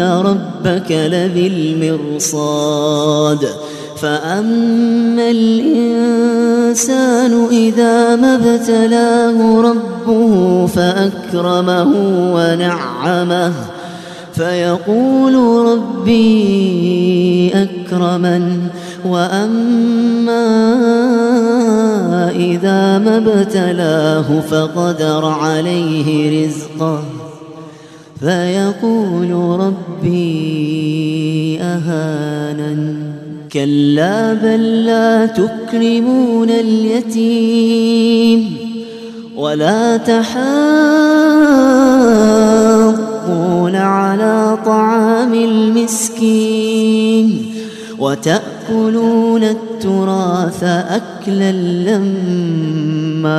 ربك لبالمرصاد فأما الإنسان إذا ما ابتلاه ربه فأكرمه ونعمه فيقول ربي أكرمن وأما إذا ما ابتلاه فقدر عليه رزقه فيقول ربي أهانن. كلا بل لا تكرمون اليتيم ولا تحاضون على طعام المسكين وتأكلون التراث أكلا لما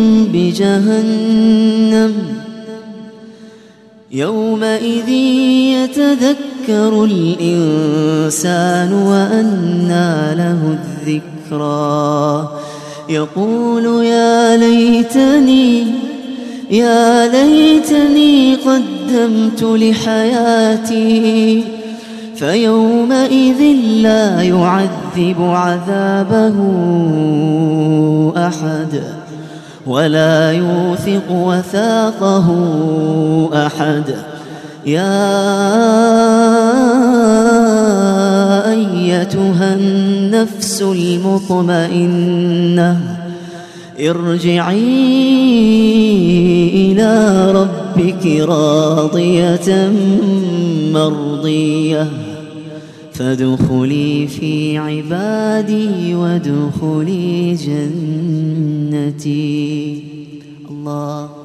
بجهنم يومئذ يتذكر الإنسان وأنى له الذكرى. يقول يا ليتني يا ليتني قدمت لحياتي. فيومئذ لا يعذب عذابه أحد. ولا يوثق وثاقه أحد. يا أيتها النفس المطمئنة ارجعي إلى ربك راضية مرضية. فادخلي في عبادي وادخلي جنتي. الله